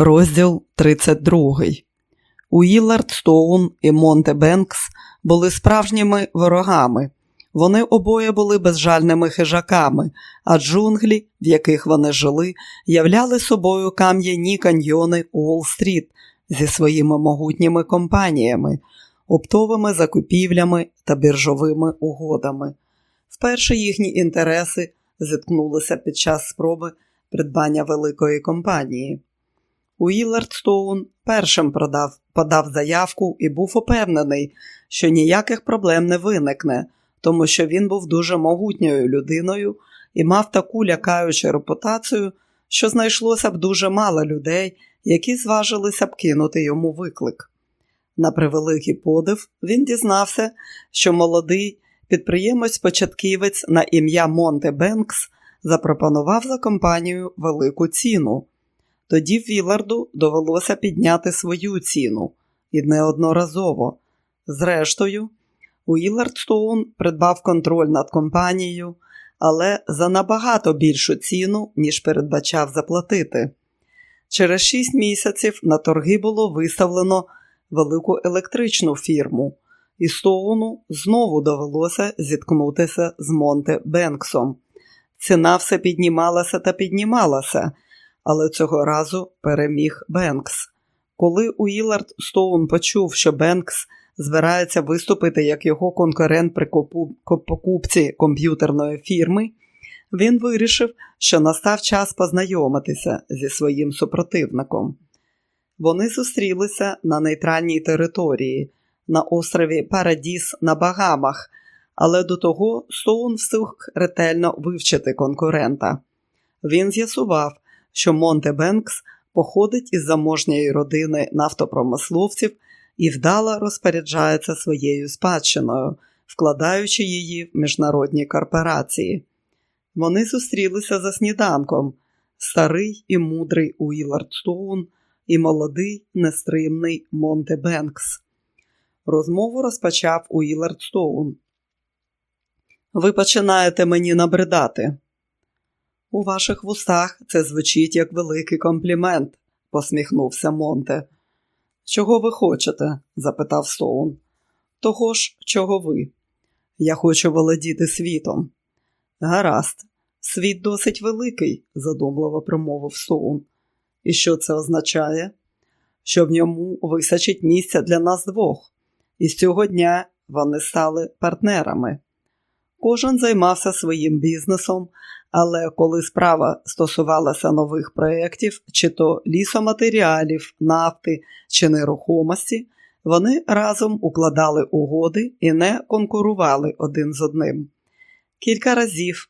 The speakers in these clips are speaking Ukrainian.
Розділ 32 Уілард Стоун і Монте Бенкс були справжніми ворогами. Вони обоє були безжальними хижаками, а джунглі, в яких вони жили, являли собою кам'яні каньйони Уолл-стріт зі своїми могутніми компаніями, оптовими закупівлями та біржовими угодами. Вперше їхні інтереси зіткнулися під час спроби придбання великої компанії. Уілард Стоун першим продав, подав заявку і був упевнений, що ніяких проблем не виникне, тому що він був дуже могутньою людиною і мав таку лякаючу репутацію, що знайшлося б дуже мало людей, які зважилися б кинути йому виклик. На превеликий подив він дізнався, що молодий підприємець-початківець на ім'я Монте Бенкс запропонував за компанію велику ціну. Тоді Віларду довелося підняти свою ціну і неодноразово. Зрештою, Уілард Стоун придбав контроль над компанією, але за набагато більшу ціну, ніж передбачав заплатити. Через шість місяців на торги було виставлено велику електричну фірму, і Стоуну знову довелося зіткнутися з Монте Бенксом. Ціна все піднімалася та піднімалася але цього разу переміг Бенкс. Коли Уілард Стоун почув, що Бенкс збирається виступити як його конкурент при покупці комп'ютерної фірми, він вирішив, що настав час познайомитися зі своїм супротивником. Вони зустрілися на нейтральній території, на острові Парадіс на Багамах, але до того Стоун встиг ретельно вивчити конкурента. Він з'ясував, що Монте Бенкс походить із заможньої родини нафтопромисловців і вдало розпоряджається своєю спадщиною, вкладаючи її в міжнародні корпорації. Вони зустрілися за сніданком старий і мудрий Уілард Стоун і молодий нестримний Монте Бенкс. Розмову розпочав Уілард Стоун. Ви починаєте мені набридати. У ваших вустах це звучить як великий комплімент, посміхнувся Монте. Чого ви хочете? запитав Стоун. Того ж, чого ви? Я хочу володіти світом. Гаразд, світ досить великий, задумливо промовив Стоун. І що це означає? Що в ньому висачить місця для нас двох, і з цього дня вони стали партнерами. Кожен займався своїм бізнесом, але коли справа стосувалася нових проєктів, чи то лісоматеріалів, нафти чи нерухомості, вони разом укладали угоди і не конкурували один з одним. Кілька разів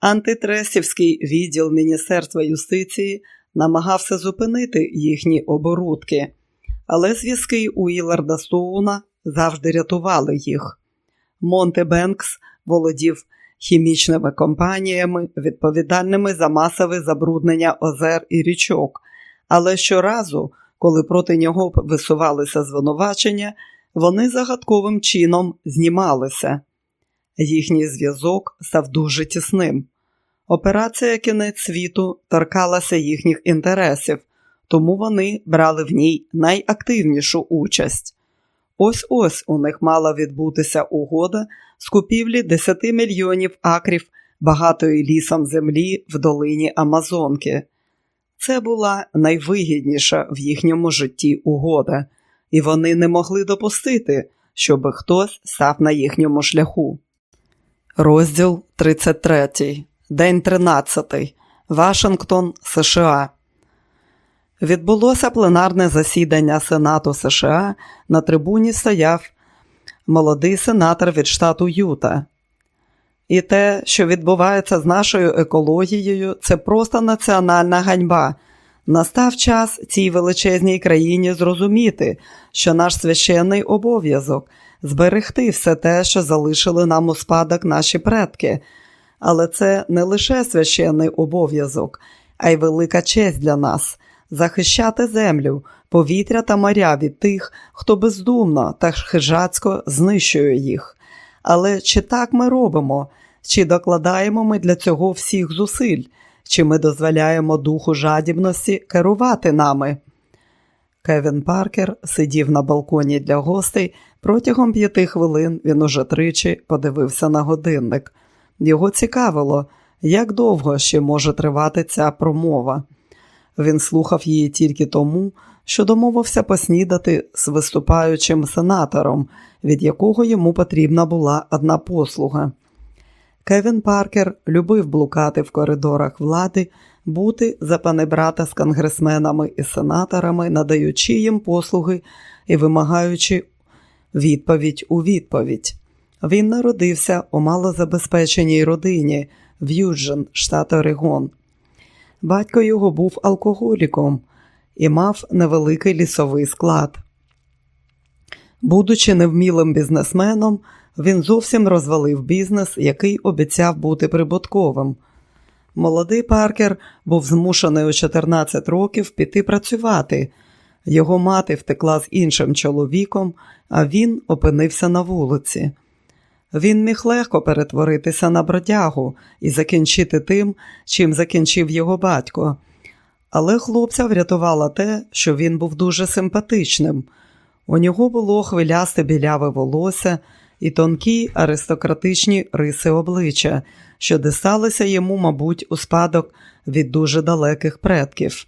антитресівський відділ Міністерства юстиції намагався зупинити їхні оборудки, але зв'язки Уіларда Стоуна завжди рятували їх. Монте Бенкс володів хімічними компаніями, відповідальними за масове забруднення озер і річок. Але щоразу, коли проти нього висувалися звинувачення, вони загадковим чином знімалися. Їхній зв'язок став дуже тісним. Операція кінець світу торкалася їхніх інтересів, тому вони брали в ній найактивнішу участь. Ось ось у них мала відбутися угода з купівлі 10 мільйонів акрів багатої лісом землі в долині Амазонки. Це була найвигідніша в їхньому житті угода, і вони не могли допустити, щоб хтось став на їхньому шляху. Розділ 33. День 13. Вашингтон, США. Відбулося пленарне засідання Сенату США. На трибуні стояв молодий сенатор від штату Юта. І те, що відбувається з нашою екологією, це просто національна ганьба. Настав час цій величезній країні зрозуміти, що наш священний обов'язок зберегти все те, що залишили нам у спадок наші предки. Але це не лише священний обов'язок, а й велика честь для нас захищати землю, повітря та моря від тих, хто бездумно та хижацько знищує їх. Але чи так ми робимо, чи докладаємо ми для цього всіх зусиль, чи ми дозволяємо духу жадібності керувати нами. Кевін Паркер сидів на балконі для гостей. Протягом п'яти хвилин він уже тричі подивився на годинник. Його цікавило, як довго ще може тривати ця промова. Він слухав її тільки тому, що домовився поснідати з виступаючим сенатором, від якого йому потрібна була одна послуга. Кевін Паркер любив блукати в коридорах влади, бути за панебрата з конгресменами і сенаторами, надаючи їм послуги і вимагаючи відповідь у відповідь. Він народився у малозабезпеченій родині в Юджен, штат Орегон. Батько його був алкоголіком і мав невеликий лісовий склад. Будучи невмілим бізнесменом, він зовсім розвалив бізнес, який обіцяв бути прибутковим. Молодий Паркер був змушений у 14 років піти працювати. Його мати втекла з іншим чоловіком, а він опинився на вулиці. Він міг легко перетворитися на бродягу і закінчити тим, чим закінчив його батько. Але хлопця врятувало те, що він був дуже симпатичним. У нього було хвилясте біляве волосся і тонкі аристократичні риси обличчя, що дісталися йому, мабуть, у спадок від дуже далеких предків.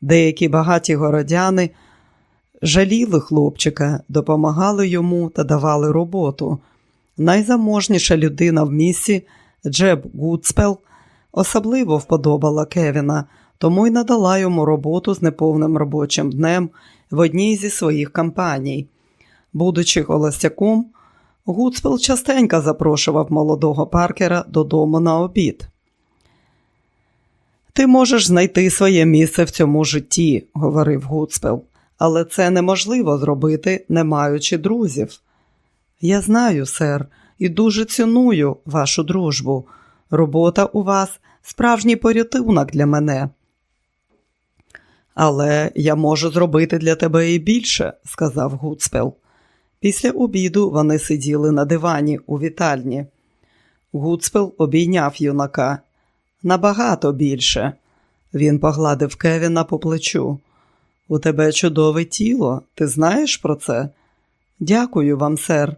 Деякі багаті городяни жаліли хлопчика, допомагали йому та давали роботу. Найзаможніша людина в місті Джеб Гудспел особливо вподобала Кевіна, тому й надала йому роботу з неповним робочим днем в одній зі своїх компаній. Будучи холостяком, Гудспел частенько запрошував молодого паркера додому на обід. Ти можеш знайти своє місце в цьому житті, говорив Гудспел, але це неможливо зробити, не маючи друзів. Я знаю, сер, і дуже ціную вашу дружбу. Робота у вас справжній порятунок для мене. Але я можу зробити для тебе і більше, сказав Гудспел. Після обіду вони сиділи на дивані у вітальні. Гудспел обійняв юнака. Набагато більше. Він погладив Кевіна по плечу. У тебе чудове тіло, ти знаєш про це? Дякую вам, сер.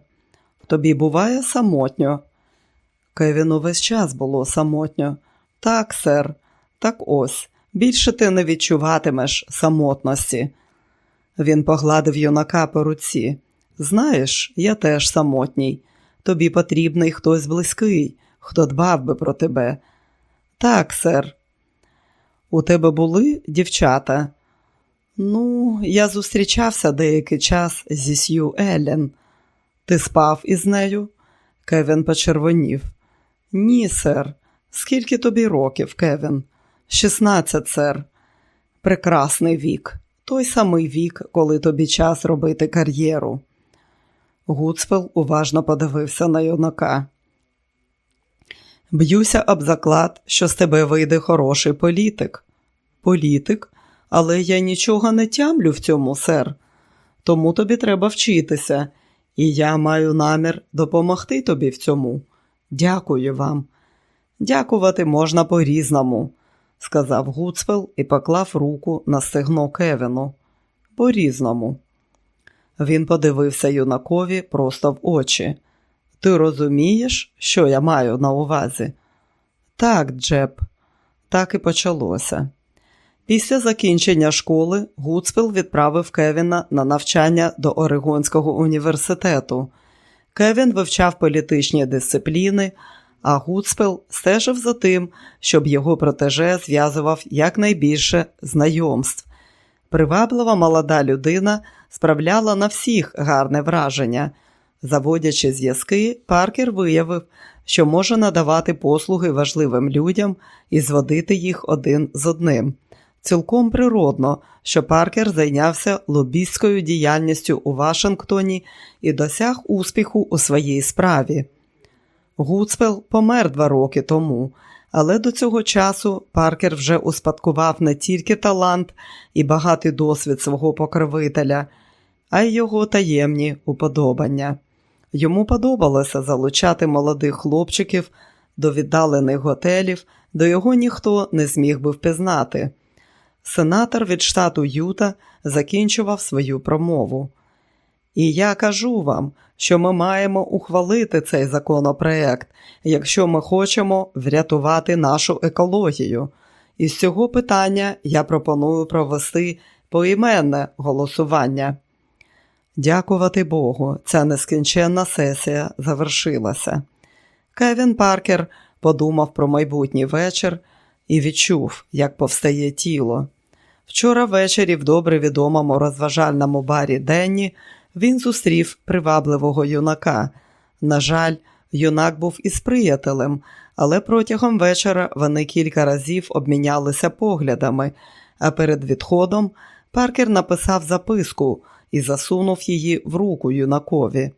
Тобі буває самотньо. Кевіну весь час було самотньо. Так, сер, так ось. Більше ти не відчуватимеш самотності. Він погладив юнака по руці. Знаєш, я теж самотній. Тобі потрібний хтось близький, хто дбав би про тебе. Так, сер. У тебе були дівчата? Ну, я зустрічався деякий час зі Сью Еллен. Ти спав із нею? Кевін почервонів. Ні, сер. Скільки тобі років, Кевін? Шістнадцять, сер. Прекрасний вік. Той самий вік, коли тобі час робити кар'єру. Гуцпел уважно подивився на юнака. Б'юся об заклад, що з тебе вийде хороший політик. Політик, але я нічого не тямлю в цьому, сер. Тому тобі треба вчитися, і я маю намір допомогти тобі в цьому. Дякую вам. Дякувати можна по-різному, сказав Гуцпел і поклав руку на стегно Кевіну. По різному. Він подивився юнакові просто в очі. Ти розумієш, що я маю на увазі? Так, Джеб, так і почалося. Після закінчення школи Гуцпел відправив Кевіна на навчання до Орегонського університету. Кевін вивчав політичні дисципліни, а Гуцпел стежив за тим, щоб його протеже зв'язував якнайбільше знайомств. Приваблива молода людина справляла на всіх гарне враження. Заводячи зв'язки, Паркер виявив, що може надавати послуги важливим людям і зводити їх один з одним. Цілком природно, що Паркер зайнявся лобістською діяльністю у Вашингтоні і досяг успіху у своїй справі. Гуцпел помер два роки тому, але до цього часу Паркер вже успадкував не тільки талант і багатий досвід свого покровителя, а й його таємні уподобання. Йому подобалося залучати молодих хлопчиків до віддалених готелів, до його ніхто не зміг би впізнати. Сенатор від штату Юта закінчував свою промову. І я кажу вам, що ми маємо ухвалити цей законопроект, якщо ми хочемо врятувати нашу екологію. Із цього питання я пропоную провести поіменне голосування. Дякувати Богу, ця нескінченна сесія завершилася. Кевін Паркер подумав про майбутній вечір і відчув, як повстає тіло. Вчора ввечері в добре відомому розважальному барі Денні він зустрів привабливого юнака. На жаль, юнак був із приятелем, але протягом вечора вони кілька разів обмінялися поглядами, а перед відходом Паркер написав записку і засунув її в руку юнакові.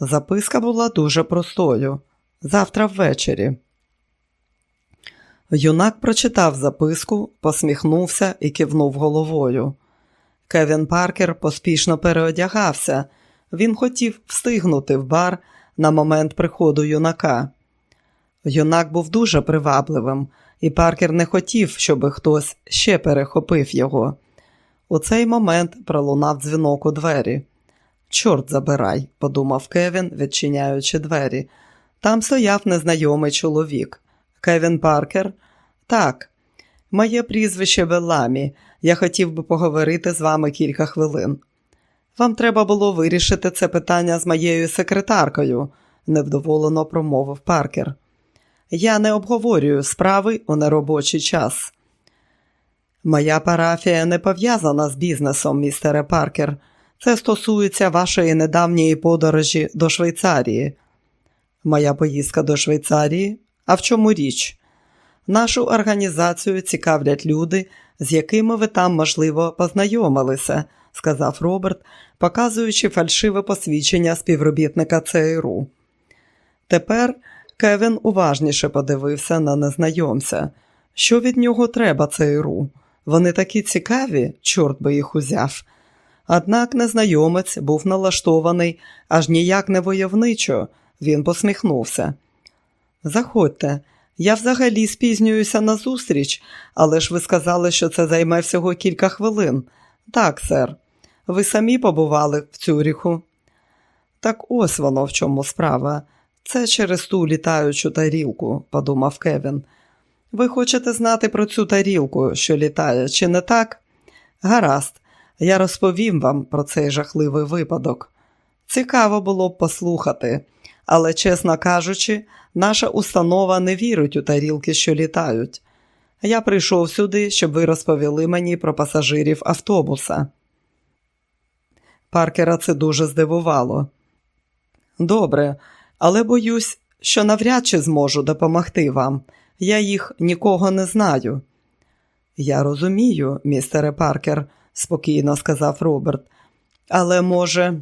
Записка була дуже простою. Завтра ввечері. Юнак прочитав записку, посміхнувся і кивнув головою. Кевін Паркер поспішно переодягався. Він хотів встигнути в бар на момент приходу юнака. Юнак був дуже привабливим, і Паркер не хотів, щоб хтось ще перехопив його. У цей момент пролунав дзвінок у двері. Чорт забирай, подумав Кевін, відчиняючи двері. Там стояв незнайомий чоловік. Кевін Паркер. Так, моє прізвище Веламі. Я хотів би поговорити з вами кілька хвилин. Вам треба було вирішити це питання з моєю секретаркою, невдоволено промовив Паркер. Я не обговорюю справи у неробочий час. Моя парафія не пов'язана з бізнесом, містере Паркер. Це стосується вашої недавньої подорожі до Швейцарії. Моя поїздка до Швейцарії? А в чому річ? Нашу організацію цікавлять люди, з якими ви там, можливо, познайомилися, сказав Роберт, показуючи фальшиве посвідчення співробітника ЦРУ. Тепер Кевін уважніше подивився на незнайомця. Що від нього треба ЦРУ? Вони такі цікаві, чорт би їх узяв. Однак незнайомець був налаштований аж ніяк не войовничо, він посміхнувся. Заходьте, я взагалі спізнююся на зустріч, але ж ви сказали, що це займе всього кілька хвилин. Так, сер, ви самі побували в Цюріху. Так ось воно в чому справа. Це через ту літаючу тарілку, подумав Кевін. Ви хочете знати про цю тарілку, що літає, чи не так? Гаразд, я розповім вам про цей жахливий випадок. Цікаво було б послухати, але, чесно кажучи, наша установа не вірить у тарілки, що літають. Я прийшов сюди, щоб ви розповіли мені про пасажирів автобуса. Паркера це дуже здивувало. Добре, але боюсь, що навряд чи зможу допомогти вам. Я їх нікого не знаю. Я розумію, містере Паркер, спокійно сказав Роберт. Але, може,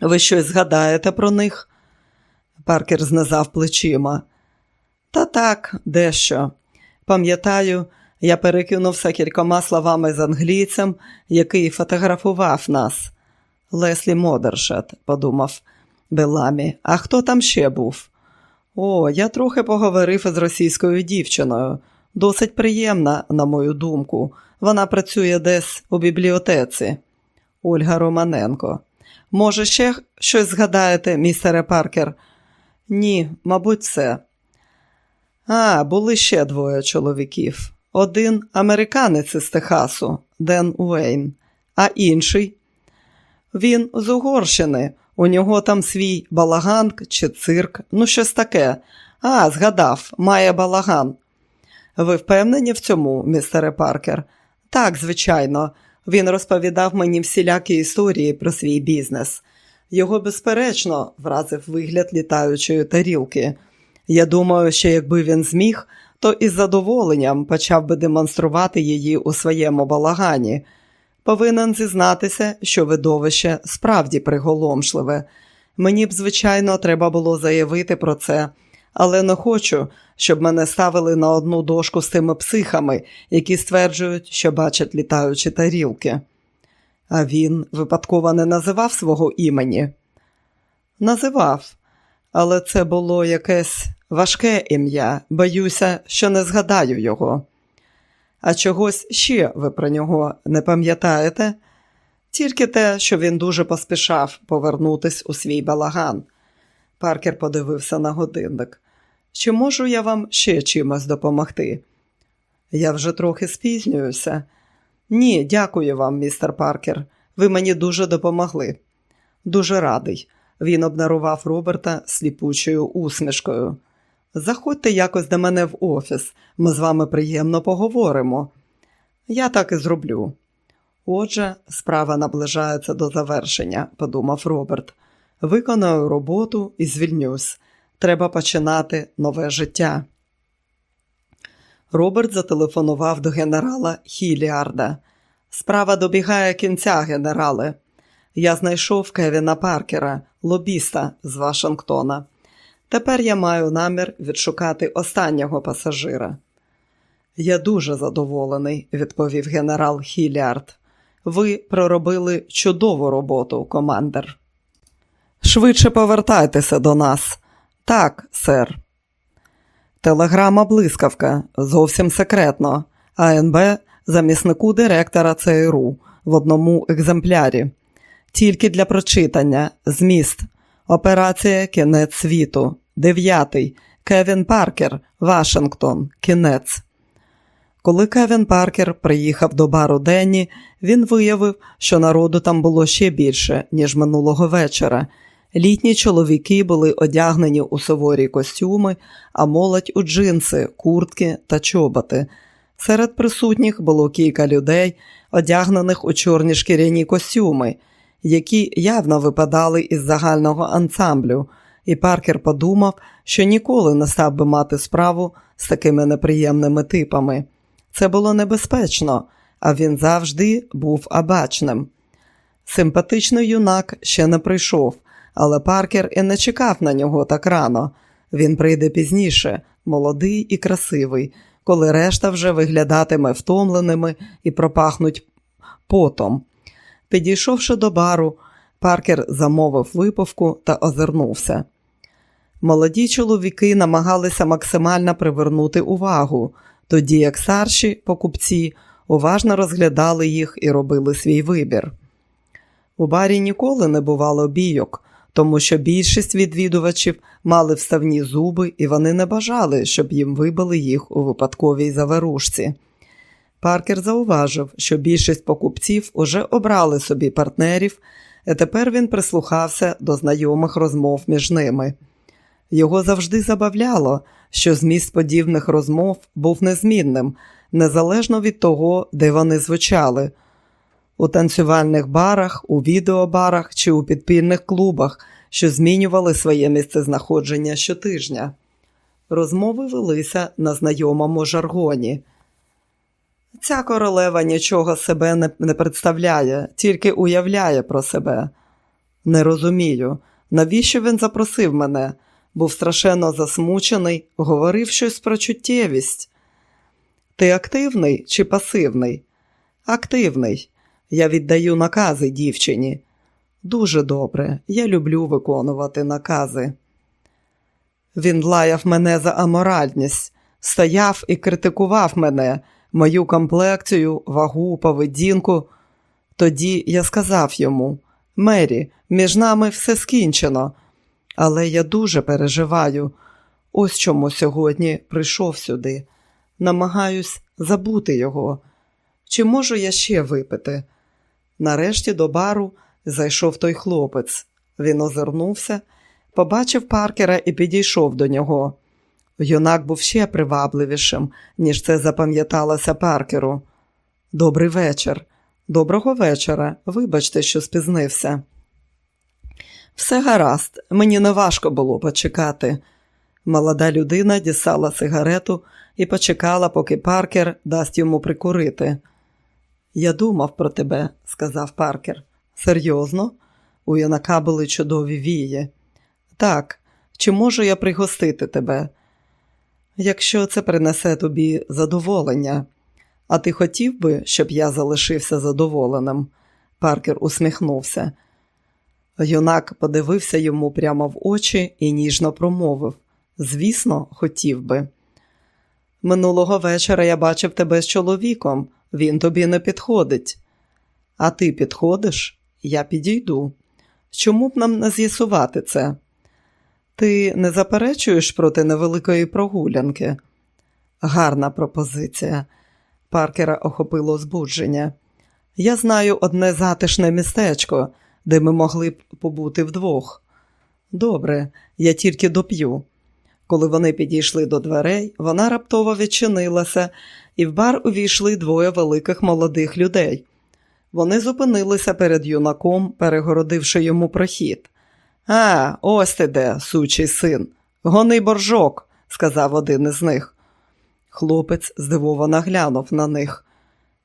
ви щось згадаєте про них? Паркер знизав плечима. Та так, дещо. Пам'ятаю, я перекинувся кількома словами з англійцем, який фотографував нас. Леслі Модершет, подумав Беламі. А хто там ще був? О, я трохи поговорив із російською дівчиною. Досить приємна, на мою думку. Вона працює десь у бібліотеці. Ольга Романенко. Може, ще щось згадаєте, містере Паркер? Ні, мабуть, все. А, були ще двоє чоловіків. Один американець із Техасу, Ден Уейн, а інший. Він з Угорщини. У нього там свій балаган чи цирк, ну щось таке. А, згадав, має балаган. Ви впевнені в цьому, містере Паркер? Так, звичайно, він розповідав мені всілякі історії про свій бізнес. Його, безперечно, вразив вигляд літаючої тарілки. Я думаю, що якби він зміг, то із задоволенням почав би демонструвати її у своєму балагані. Повинен зізнатися, що видовище справді приголомшливе. Мені б, звичайно, треба було заявити про це, але не хочу, щоб мене ставили на одну дошку з тими психами, які стверджують, що бачать літаючі тарілки. А він випадково не називав свого імені? Називав, але це було якесь Важке ім'я, боюся, що не згадаю його. А чогось ще ви про нього не пам'ятаєте? Тільки те, що він дуже поспішав повернутись у свій балаган. Паркер подивився на годинник. Чи можу я вам ще чимось допомогти? Я вже трохи спізнююся. Ні, дякую вам, містер Паркер. Ви мені дуже допомогли. Дуже радий. Він обдарував Роберта сліпучою усмішкою. Заходьте якось до мене в офіс, ми з вами приємно поговоримо. Я так і зроблю. Отже, справа наближається до завершення, подумав Роберт. Виконаю роботу і звільнюсь. Треба починати нове життя. Роберт зателефонував до генерала Хіліарда. Справа добігає кінця, генерале. Я знайшов Кевіна Паркера, лобіста з Вашингтона. Тепер я маю намір відшукати останнього пасажира. Я дуже задоволений, відповів генерал Хіліард. Ви проробили чудову роботу, командир. Швидше повертайтеся до нас. Так, сер. Телеграма блискавка зовсім секретно. АНБ заміснику директора ЦРУ в одному екземплярі. Тільки для прочитання. Зміст. Операція Кінець світу. Дев'ятий. Кевін Паркер. Вашингтон. Кінець. Коли Кевін Паркер приїхав до бару Денні, він виявив, що народу там було ще більше, ніж минулого вечора. Літні чоловіки були одягнені у суворі костюми, а молодь у джинси, куртки та чоботи. Серед присутніх було кілька людей, одягнених у чорні шкіряні костюми, які явно випадали із загального ансамблю, і Паркер подумав, що ніколи не став би мати справу з такими неприємними типами. Це було небезпечно, а він завжди був обачним. Симпатичний юнак ще не прийшов, але Паркер і не чекав на нього так рано. Він прийде пізніше, молодий і красивий, коли решта вже виглядатиме втомленими і пропахнуть потом. Підійшовши до бару, Паркер замовив випивку та озирнувся. Молоді чоловіки намагалися максимально привернути увагу, тоді як старші покупці уважно розглядали їх і робили свій вибір. У барі ніколи не бувало бійок, тому що більшість відвідувачів мали вставні зуби і вони не бажали, щоб їм вибили їх у випадковій заворушці. Паркер зауважив, що більшість покупців уже обрали собі партнерів, і тепер він прислухався до знайомих розмов між ними. Його завжди забавляло, що зміст подібних розмов був незмінним, незалежно від того, де вони звучали. У танцювальних барах, у відеобарах чи у підпільних клубах, що змінювали своє місцезнаходження щотижня. Розмови велися на знайомому жаргоні. Ця королева нічого себе не, представляє, тільки уявляє про себе. Не розумію, навіщо він запросив мене? Був страшенно засмучений, говорив щось про чуттєвість. Ти активний чи пасивний? Активний. Я віддаю накази дівчині. Дуже добре, я люблю виконувати накази. Він лаяв мене за аморальність, стояв і критикував мене, мою комплекцію, вагу, поведінку. Тоді я сказав йому Мері, між нами все скінчено, але я дуже переживаю. Ось чому сьогодні прийшов сюди. Намагаюсь забути його. Чи можу я ще випити? Нарешті до бару зайшов той хлопець. Він озирнувся, побачив паркера і підійшов до нього. Юнак був ще привабливішим, ніж це запам'яталося паркеру. Добрий вечір. Доброго вечора. Вибачте, що спізнився. Все гаразд, мені не важко було почекати. Молода людина дістала сигарету і почекала, поки паркер дасть йому прикурити. Я думав про тебе, сказав паркер. Серйозно? У юнака були чудові вії. Так, чи можу я пригостити тебе? Якщо це принесе тобі задоволення, а ти хотів би, щоб я залишився задоволеним? Паркер усміхнувся. Юнак подивився йому прямо в очі і ніжно промовив Звісно, хотів би. Минулого вечора я бачив тебе з чоловіком, він тобі не підходить. А ти підходиш? Я підійду. Чому б нам не з'ясувати це? Ти не заперечуєш проти невеликої прогулянки? Гарна пропозиція. Паркера охопило збудження. Я знаю одне затишне містечко, де ми могли б побути вдвох. Добре, я тільки доп'ю. Коли вони підійшли до дверей, вона раптово відчинилася, і в бар увійшли двоє великих молодих людей. Вони зупинилися перед юнаком, перегородивши йому прохід. А, ось ти де, сучий син. Гони боржок, сказав один із них. Хлопець здивовано глянув на них.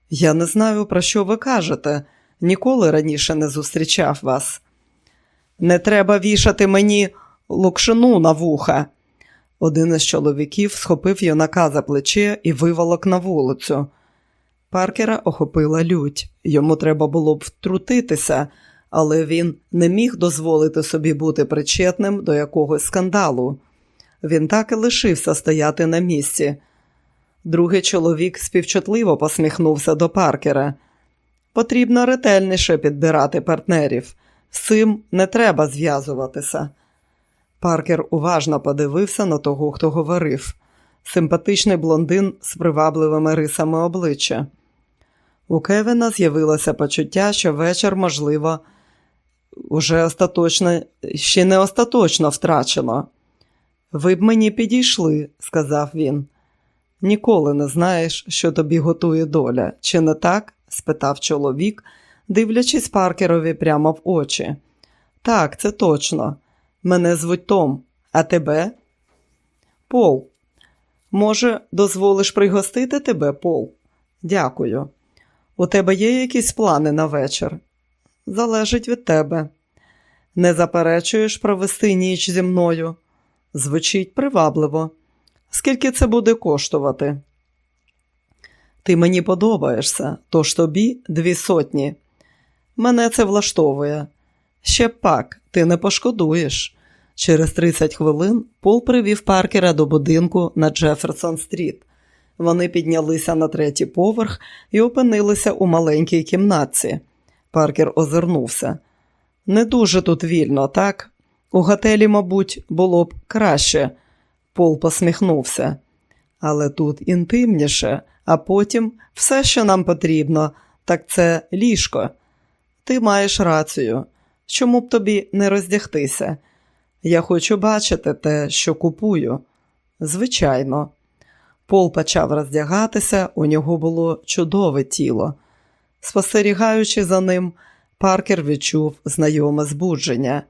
Я не знаю, про що ви кажете. Ніколи раніше не зустрічав вас. Не треба вішати мені лукшину на вуха. Один із чоловіків схопив юнака за плече і виволок на вулицю. Паркера охопила лють. Йому треба було б втрутитися, але він не міг дозволити собі бути причетним до якогось скандалу. Він так і лишився стояти на місці. Другий чоловік співчутливо посміхнувся до Паркера. Потрібно ретельніше підбирати партнерів. З цим не треба зв'язуватися. Паркер уважно подивився на того, хто говорив. Симпатичний блондин з привабливими рисами обличчя. У Кевіна з'явилося почуття, що вечір, можливо, уже остаточно, ще не остаточно втрачено. Ви б мені підійшли, сказав він. Ніколи не знаєш, що тобі готує доля, чи не так? спитав чоловік, дивлячись Паркерові прямо в очі. Так, це точно. Мене звуть Том, а тебе? Пол. Може, дозволиш пригостити тебе, Пол? Дякую. У тебе є якісь плани на вечір? Залежить від тебе. Не заперечуєш провести ніч зі мною? Звучить привабливо. Скільки це буде коштувати? Ти мені подобаєшся, тож тобі дві сотні. Мене це влаштовує. Ще пак, ти не пошкодуєш. Через 30 хвилин Пол привів Паркера до будинку на Джеферсон Стріт. Вони піднялися на третій поверх і опинилися у маленькій кімнатці. Паркер озирнувся. Не дуже тут вільно, так? У готелі, мабуть, було б краще. Пол посміхнувся. Але тут інтимніше, а потім все, що нам потрібно, так це ліжко. Ти маєш рацію. Чому б тобі не роздягтися? Я хочу бачити те, що купую. Звичайно. Пол почав роздягатися, у нього було чудове тіло. Спостерігаючи за ним, Паркер відчув знайоме збудження.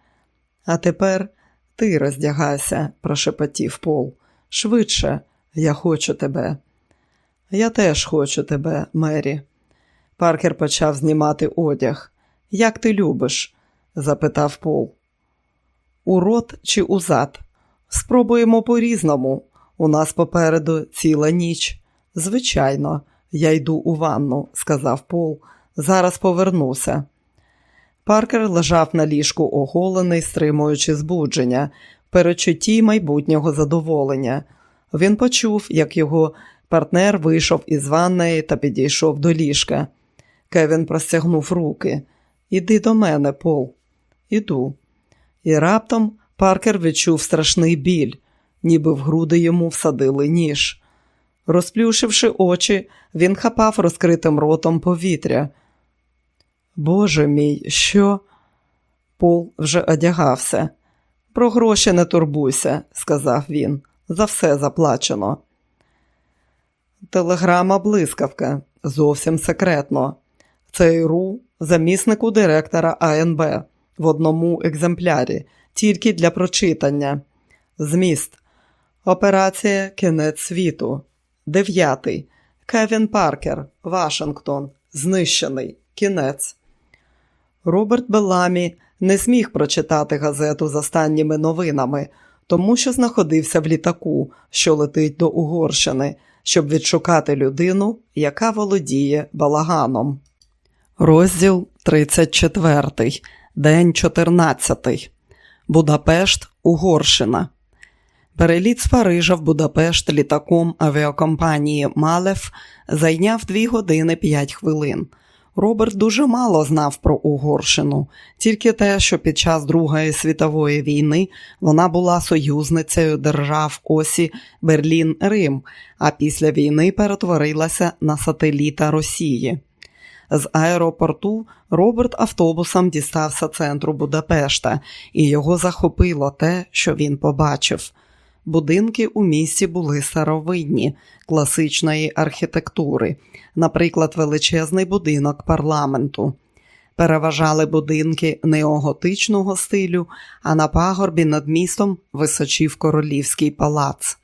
А тепер ти роздягайся, прошепотів Пол. Швидше, я хочу тебе. Я теж хочу тебе, Мері. Паркер почав знімати одяг. Як ти любиш? Запитав Пол. У рот чи у зад? Спробуємо по-різному. У нас попереду ціла ніч. Звичайно, я йду у ванну, сказав Пол. Зараз повернуся. Паркер лежав на ліжку оголений, стримуючи збудження, перечутті майбутнього задоволення. Він почув, як його партнер вийшов із ванної та підійшов до ліжка. Кевін простягнув руки. Іди до мене, Пол. Іду. І раптом Паркер відчув страшний біль, ніби в груди йому всадили ніж. Розплющивши очі, він хапав розкритим ротом повітря. Боже мій, що? Пол вже одягався. Про гроші не турбуйся, сказав він. За все заплачено. Телеграма блискавка зовсім секретно. Цей ру заміснику директора АНБ в одному екземплярі, тільки для прочитання. Зміст. Операція Кінець світу. Дев'ятий. Кевін Паркер, Вашингтон. Знищений. Кінець. Роберт Беламі не зміг прочитати газету з останніми новинами, тому що знаходився в літаку, що летить до Угорщини, щоб відшукати людину, яка володіє балаганом. Розділ 34. День 14. Будапешт, Угорщина. Переліт з Парижа в Будапешт літаком авіакомпанії Малев зайняв 2 години 5 хвилин. Роберт дуже мало знав про Угорщину, тільки те, що під час Другої світової війни вона була союзницею держав Осі Берлін Рим, а після війни перетворилася на сателіта Росії. З аеропорту Роберт автобусом дістався центру Будапешта, і його захопило те, що він побачив. Будинки у місті були старовинні, класичної архітектури, наприклад, величезний будинок парламенту. Переважали будинки неоготичного стилю, а на пагорбі над містом височив королівський палац.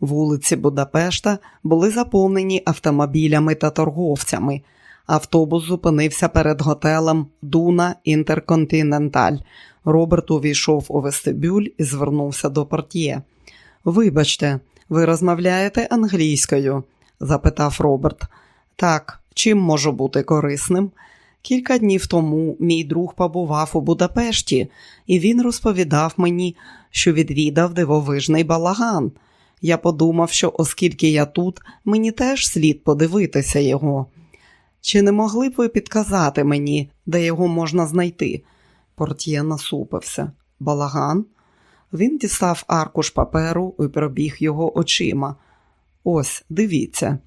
Вулиці Будапешта були заповнені автомобілями та торговцями. Автобус зупинився перед готелем Дуна Інтерконтиненталь. Роберт увійшов у вестибюль і звернувся до портьє. Вибачте, ви розмовляєте англійською? запитав Роберт. Так, чим можу бути корисним? Кілька днів тому мій друг побував у Будапешті, і він розповідав мені, що відвідав дивовижний балаган. Я подумав, що оскільки я тут, мені теж слід подивитися його. Чи не могли б ви підказати мені, де його можна знайти? Портє насупився. Балаган? Він дістав аркуш паперу і пробіг його очима. Ось, дивіться.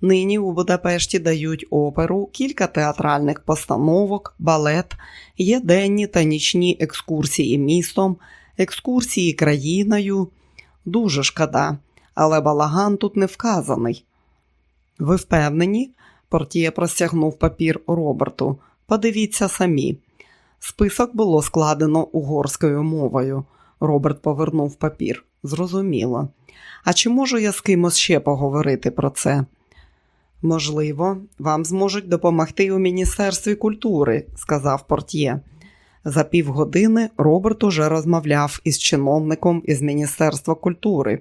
Нині у Будапешті дають оперу, кілька театральних постановок, балет, є денні та нічні екскурсії містом, екскурсії країною. Дуже шкода, але балаган тут не вказаний. Ви впевнені? Портіє простягнув папір Роберту. Подивіться самі. Список було складено угорською мовою. Роберт повернув папір. Зрозуміло. А чи можу я з кимось ще поговорити про це? Можливо, вам зможуть допомогти у Міністерстві культури, сказав портьє. За півгодини Роберт уже розмовляв із чиновником із Міністерства культури.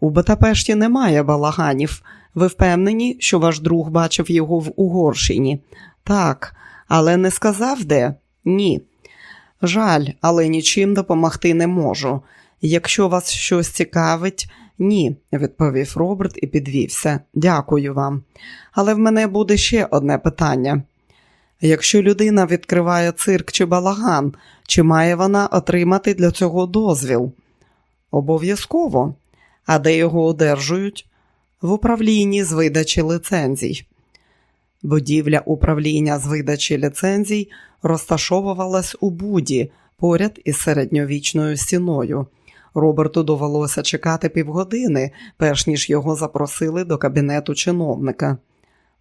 У Бетапешті немає балаганів. Ви впевнені, що ваш друг бачив його в Угорщині? Так, але не сказав де? Ні. Жаль, але нічим допомогти не можу. Якщо вас щось цікавить, ні, відповів Роберт і підвівся. Дякую вам. Але в мене буде ще одне питання. Якщо людина відкриває цирк чи балаган, чи має вона отримати для цього дозвіл? Обов'язково. А де його одержують? В управлінні з видачі лицензій. Будівля управління з видачі ліцензій розташовувалась у Буді поряд із середньовічною стіною. Роберту довелося чекати півгодини, перш ніж його запросили до кабінету чиновника.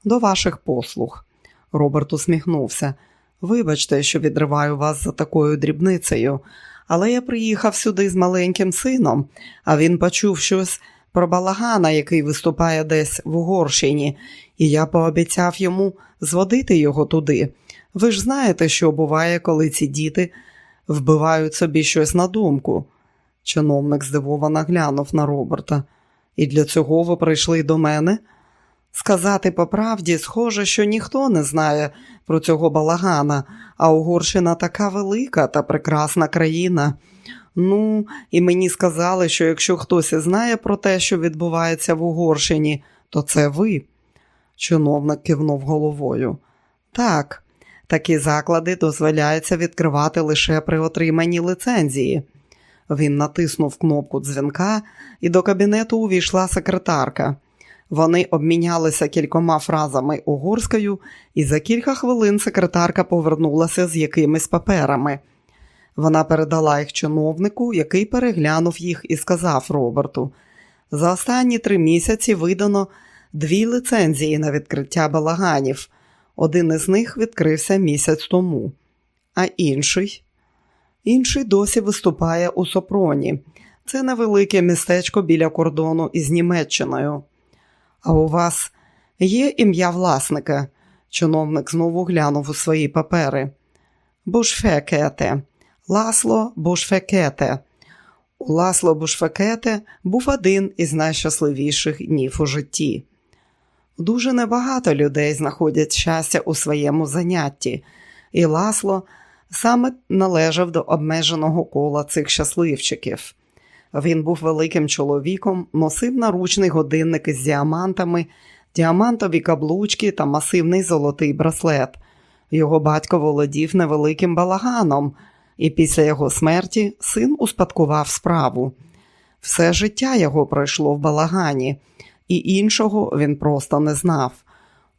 До ваших послуг. Роберт усміхнувся. Вибачте, що відриваю вас за такою дрібницею, але я приїхав сюди з маленьким сином, а він почув щось про балагана, який виступає десь в Угорщині, і я пообіцяв йому зводити його туди. Ви ж знаєте, що буває, коли ці діти вбивають собі щось на думку. Чиновник здивовано глянув на Роберта. І для цього ви прийшли до мене? Сказати по правді, схоже, що ніхто не знає про цього балагана, а Угорщина така велика та прекрасна країна. Ну, і мені сказали, що якщо хтось знає про те, що відбувається в Угорщині, то це ви. Чиновник кивнув головою. Так, такі заклади дозволяється відкривати лише при отриманні лицензії. Він натиснув кнопку дзвінка, і до кабінету увійшла секретарка. Вони обмінялися кількома фразами угорською, і за кілька хвилин секретарка повернулася з якимись паперами. Вона передала їх чиновнику, який переглянув їх і сказав Роберту: за останні три місяці видано дві лицензії на відкриття балаганів. Один із них відкрився місяць тому, а інший інший досі виступає у Сопроні. Це невелике містечко біля кордону із Німеччиною. А у вас є ім'я власника? Чиновник знову глянув у свої папери. Бушфекете, Ласло Бушфекете. У Ласло Бушфекете був один із найщасливіших днів у житті. Дуже небагато людей знаходять щастя у своєму занятті, і Ласло саме належав до обмеженого кола цих щасливчиків. Він був великим чоловіком, носив наручний годинник із діамантами, діамантові каблучки та масивний золотий браслет. Його батько володів невеликим балаганом, і після його смерті син успадкував справу. Все життя його пройшло в балагані, і іншого він просто не знав.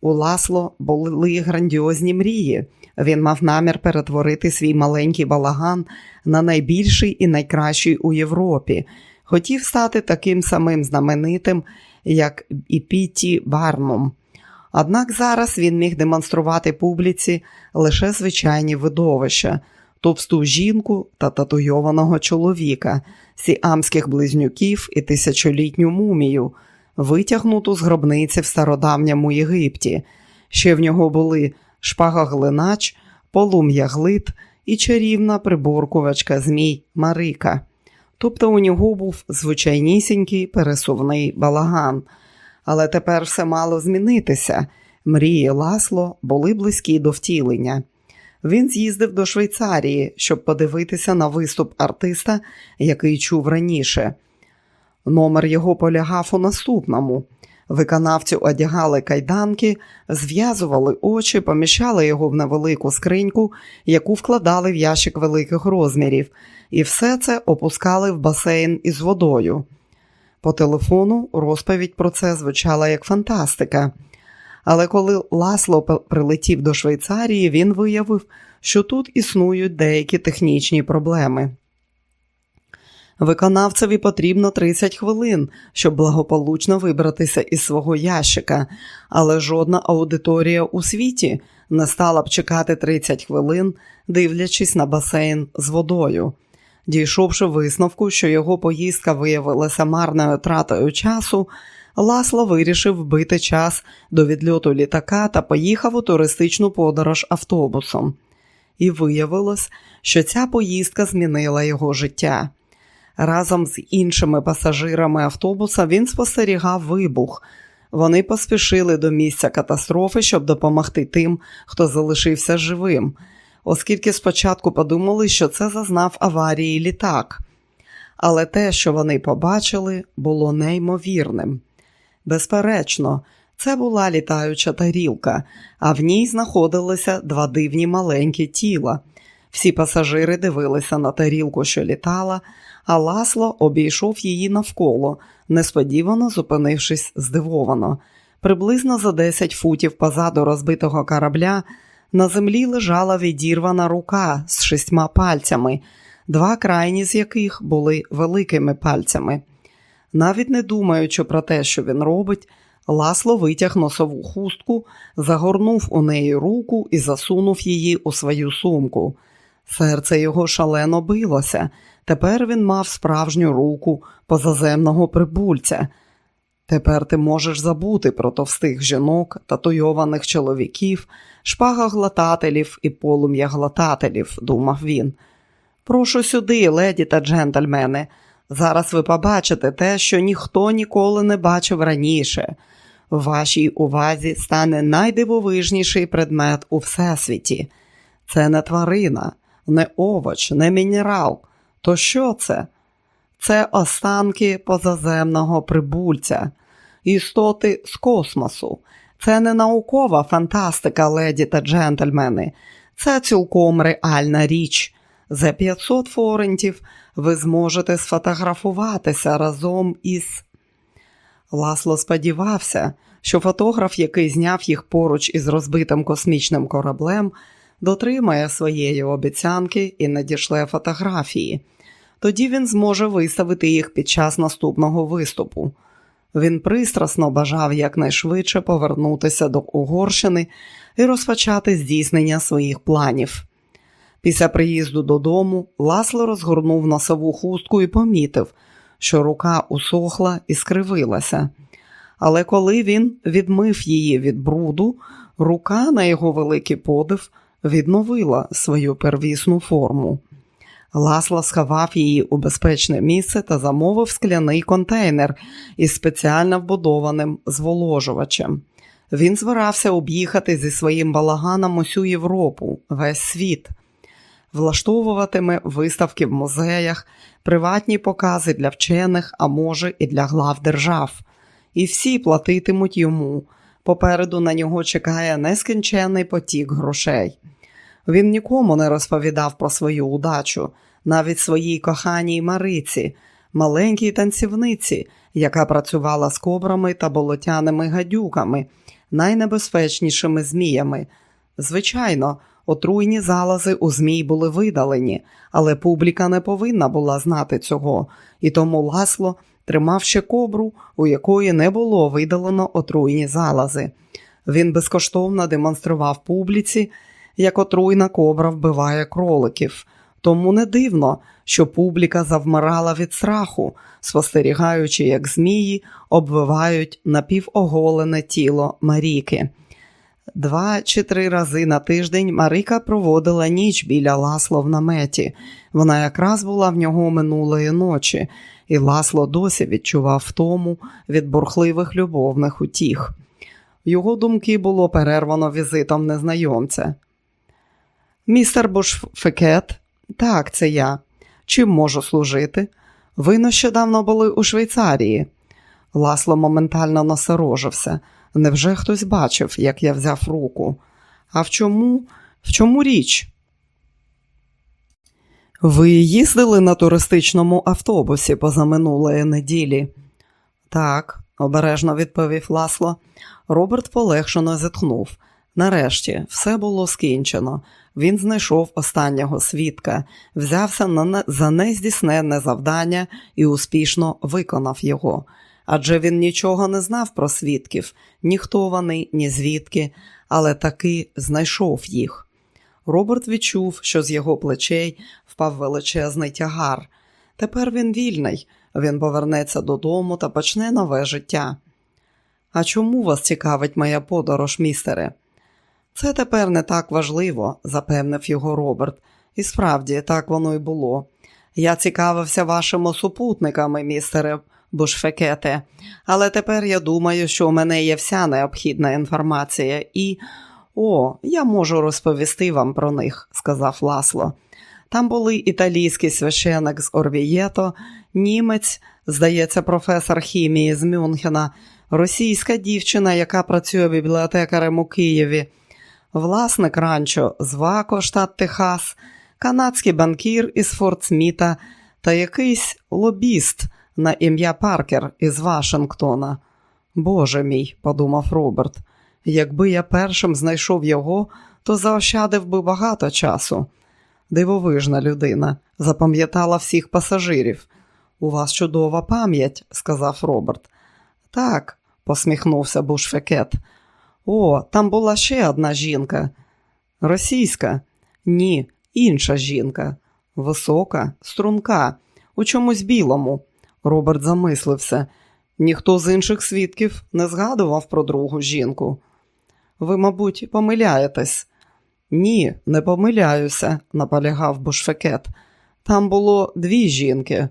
У Ласло були грандіозні мрії. Він мав намір перетворити свій маленький балаган на найбільший і найкращий у Європі. Хотів стати таким самим знаменитим, як і Пітті Барнум. Однак зараз він міг демонструвати публіці лише звичайні видовища, товсту жінку та татуйованого чоловіка, сіамських близнюків і тисячолітню мумію, витягнуту з гробниці в стародавньому Єгипті. Ще в нього були шпага-глинач, полум'я глит і чарівна приборкувачка змій Марика. Тобто у нього був звичайнісінький пересувний балаган. Але тепер все мало змінитися. Мрії Ласло були близькі до втілення. Він з'їздив до Швейцарії, щоб подивитися на виступ артиста, який чув раніше. Номер його полягав у наступному. Виконавцю одягали кайданки, зв'язували очі, поміщали його в невелику скриньку, яку вкладали в ящик великих розмірів, і все це опускали в басейн із водою. По телефону розповідь про це звучала як фантастика. Але коли Ласло прилетів до Швейцарії, він виявив, що тут існують деякі технічні проблеми. Виконавцеві потрібно 30 хвилин, щоб благополучно вибратися із свого ящика, але жодна аудиторія у світі не стала б чекати 30 хвилин, дивлячись на басейн з водою. Дійшовши висновку, що його поїздка виявилася марною тратою часу, Ласло вирішив вбити час до відльоту літака та поїхав у туристичну подорож автобусом. І виявилось, що ця поїздка змінила його життя. Разом з іншими пасажирами автобуса він спостерігав вибух. Вони поспішили до місця катастрофи, щоб допомогти тим, хто залишився живим, оскільки спочатку подумали, що це зазнав аварії літак. Але те, що вони побачили, було неймовірним. Безперечно, це була літаюча тарілка, а в ній знаходилися два дивні маленькі тіла. Всі пасажири дивилися на тарілку, що літала, а Ласло обійшов її навколо, несподівано зупинившись здивовано. Приблизно за 10 футів позаду розбитого корабля на землі лежала відірвана рука з шістьма пальцями, два крайні з яких були великими пальцями. Навіть не думаючи про те, що він робить, Ласло витяг носову хустку, загорнув у неї руку і засунув її у свою сумку. Серце його шалено билося. Тепер він мав справжню руку позаземного прибульця. Тепер ти можеш забути про товстих жінок, татуйованих чоловіків, шпагоглотателів і полум'я-глотателів, думав він. Прошу сюди, леді та джентльмени. Зараз ви побачите те, що ніхто ніколи не бачив раніше. В вашій увазі стане найдивовижніший предмет у всесвіті. Це не тварина, не овоч, не мінерал. То що це? Це останки позаземного прибульця, істоти з космосу. Це не наукова фантастика, леді та джентльмени. Це цілком реальна річ. За 500 форентів ви зможете сфотографуватися разом із. Ласло сподівався, що фотограф, який зняв їх поруч із розбитим космічним кораблем, дотримає своєї обіцянки і надішле фотографії. Тоді він зможе виставити їх під час наступного виступу. Він пристрасно бажав якнайшвидше повернутися до Угорщини і розпочати здійснення своїх планів. Після приїзду додому Ласло розгорнув носову хустку і помітив, що рука усохла і скривилася. Але коли він відмив її від бруду, рука на його великий подив відновила свою первісну форму. Ласло сховав її у безпечне місце та замовив скляний контейнер із спеціально вбудованим зволожувачем. Він збирався об'їхати зі своїм балаганом усю Європу, весь світ. Влаштовуватиме виставки в музеях, приватні покази для вчених, а може, і для глав держав. І всі платитимуть йому. Попереду на нього чекає нескінченний потік грошей. Він нікому не розповідав про свою удачу, навіть своїй коханій Мариці, маленькій танцівниці, яка працювала з кобрами та болотяними гадюками, найнебезпечнішими зміями. Звичайно, отруйні залази у змій були видалені, але публіка не повинна була знати цього, і тому Ласло тримав ще кобру, у якої не було видалено отруйні залази. Він безкоштовно демонстрував публіці, як отруйна кобра вбиває кроликів. Тому не дивно, що публіка завмирала від страху, спостерігаючи, як змії обвивають напівоголене тіло Маріки. Два чи три рази на тиждень Марика проводила ніч біля Ласло в наметі. Вона якраз була в нього минулої ночі, і Ласло досі відчував втому від бурхливих любовних утіх. Його думки було перервано візитом незнайомця. Містер Бушфекет, так, це я. Чим можу служити? Ви нещодавно були у Швейцарії. Ласло моментально насорожився. Невже хтось бачив, як я взяв руку? А в чому? В чому річ? Ви їздили на туристичному автобусі позаминулої неділі? Так, обережно відповів Ласло. Роберт полегшено зітхнув. Нарешті все було скінчено. Він знайшов останнього свідка, взявся на за нездійсненне завдання і успішно виконав його. Адже він нічого не знав про свідків, ні хто вони, ні звідки, але таки знайшов їх. Роберт відчув, що з його плечей впав величезний тягар. Тепер він вільний, він повернеться додому та почне нове життя. А чому вас цікавить моя подорож, містере? Це тепер не так важливо, запевнив його Роберт. І справді, так воно й було. Я цікавився вашими супутниками, містере Бушфекете, але тепер я думаю, що у мене є вся необхідна інформація і. О, я можу розповісти вам про них, сказав Ласло. Там були італійський священик з Орвієто, німець, здається, професор хімії з Мюнхена, російська дівчина, яка працює бібліотекарем у Києві власник ранчо з Вако, штат Техас, канадський банкір із Форт Сміта та якийсь лобіст на ім'я Паркер із Вашингтона. Боже мій, подумав Роберт, якби я першим знайшов його, то заощадив би багато часу. Дивовижна людина, запам'ятала всіх пасажирів. У вас чудова пам'ять, сказав Роберт. Так, посміхнувся Бушфекет. О, там була ще одна жінка. Російська? Ні, інша жінка. Висока, струнка, у чомусь білому. Роберт замислився. Ніхто з інших свідків не згадував про другу жінку. Ви, мабуть, помиляєтесь. Ні, не помиляюся, наполягав Бушфекет. Там було дві жінки.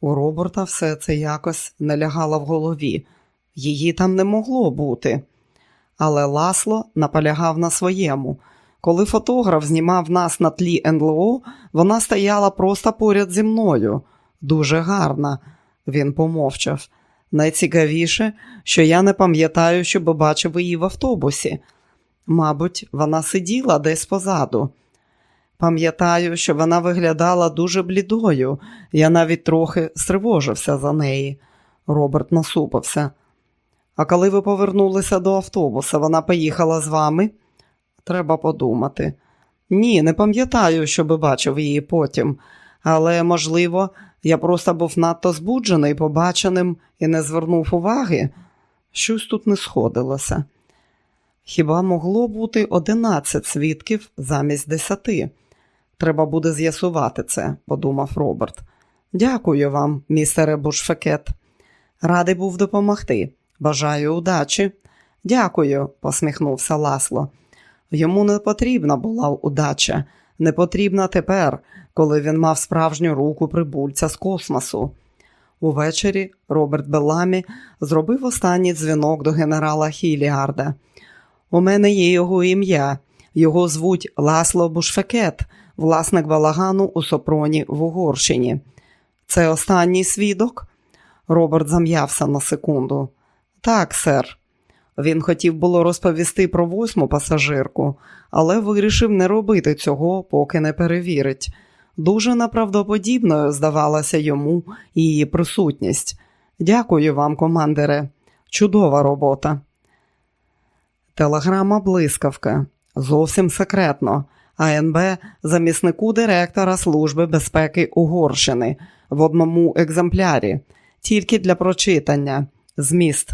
У Роберта все це якось не лягало в голові. Її там не могло бути але Ласло наполягав на своєму. Коли фотограф знімав нас на тлі НЛО, вона стояла просто поряд зі мною. Дуже гарна, він помовчав. Найцікавіше, що я не пам'ятаю, щоб бачив її в автобусі. Мабуть, вона сиділа десь позаду. Пам'ятаю, що вона виглядала дуже блідою, я навіть трохи стривожився за неї. Роберт насупився. А коли ви повернулися до автобуса, вона поїхала з вами? Треба подумати. Ні, не пам'ятаю, щоби бачив її потім, але, можливо, я просто був надто збуджений побаченим і не звернув уваги. Щось тут не сходилося. Хіба могло бути одинадцять свідків замість десяти? Треба буде з'ясувати це, подумав Роберт. Дякую вам, містере Бушфекет. Радий був допомогти. Бажаю удачі. Дякую, посміхнувся Ласло. Йому не потрібна була удача, не потрібна тепер, коли він мав справжню руку прибульця з космосу. Увечері Роберт Беламі зробив останній дзвінок до генерала Хіліарда. У мене є його ім'я, його звуть Ласло Бушфекет. власник балагану у Сопроні в Угорщині. Це останній свідок? Роберт зам'явся на секунду. Так, сер. Він хотів було розповісти про восьму пасажирку, але вирішив не робити цього, поки не перевірить. Дуже неправдоподібною здавалася йому її присутність. Дякую вам, командире. Чудова робота. Телеграма блискавка. Зовсім секретно. АНБ заміснику директора Служби безпеки Угорщини в одному екземплярі, тільки для прочитання. Зміст.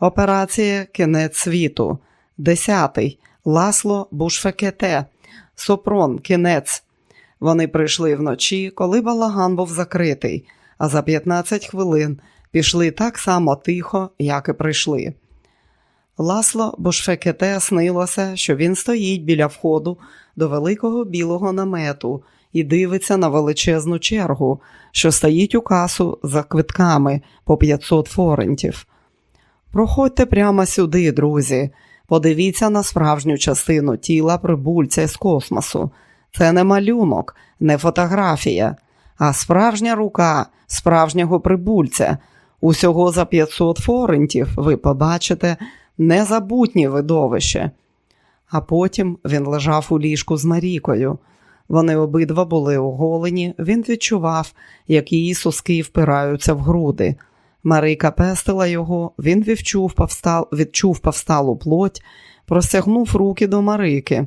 Операція Кінець світу. Десятий. Ласло Бушфекете. Сопрон. Кінець. Вони прийшли вночі, коли балаган був закритий, а за 15 хвилин пішли так само тихо, як і прийшли. Ласло Бушфекете снилося, що він стоїть біля входу до великого білого намету і дивиться на величезну чергу, що стоїть у касу за квитками по 500 форентів. Проходьте прямо сюди, друзі, подивіться на справжню частину тіла прибульця з космосу. Це не малюнок, не фотографія, а справжня рука справжнього прибульця. Усього за 500 форентів ви побачите незабутнє видовище. А потім він лежав у ліжку з Марікою. Вони обидва були оголені, він відчував, як її соски впираються в груди. Марийка пестила його, він відчув, повстал, відчув повсталу плоть, простягнув руки до Марики,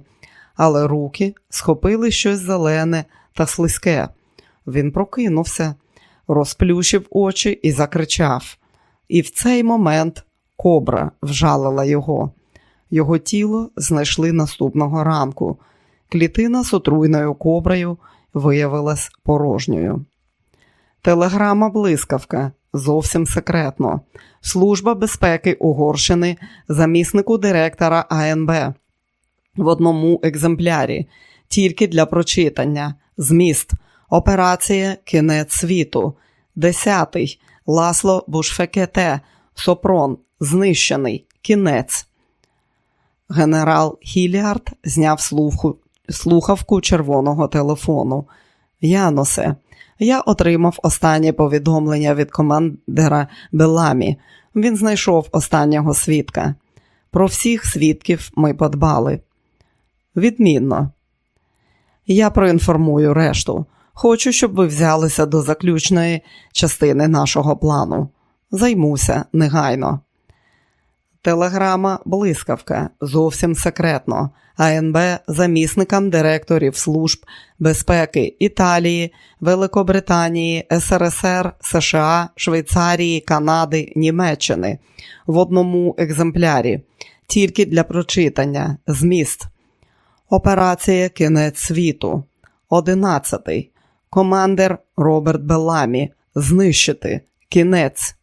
але руки схопили щось зелене та слизьке. Він прокинувся, розплющив очі і закричав. І в цей момент кобра вжалила його. Його тіло знайшли наступного ранку. Клітина з отруйною коброю виявилась порожньою. Телеграма блискавка зовсім секретно. Служба безпеки Угорщини, заміснику директора АНБ в одному екземплярі, тільки для прочитання. Зміст. Операція Кінець світу. Десятий. Ласло Бушфекете. Сопрон. Знищений. Кінець. Генерал Хіліард зняв слуху, слухавку червоного телефону. Яносе, я отримав останнє повідомлення від командира Беламі. Він знайшов останнього свідка. Про всіх свідків ми подбали. Відмінно. Я проінформую решту. Хочу, щоб ви взялися до заключної частини нашого плану. Займуся негайно. Телеграма блискавка зовсім секретно. АНБ замісникам директорів служб безпеки Італії, Великобританії, СРСР, США, Швейцарії, Канади, Німеччини в одному екземплярі, тільки для прочитання. Зміст. Операція Кінець світу. Одинадцятий. Командир Роберт Беламі. Знищити. Кінець.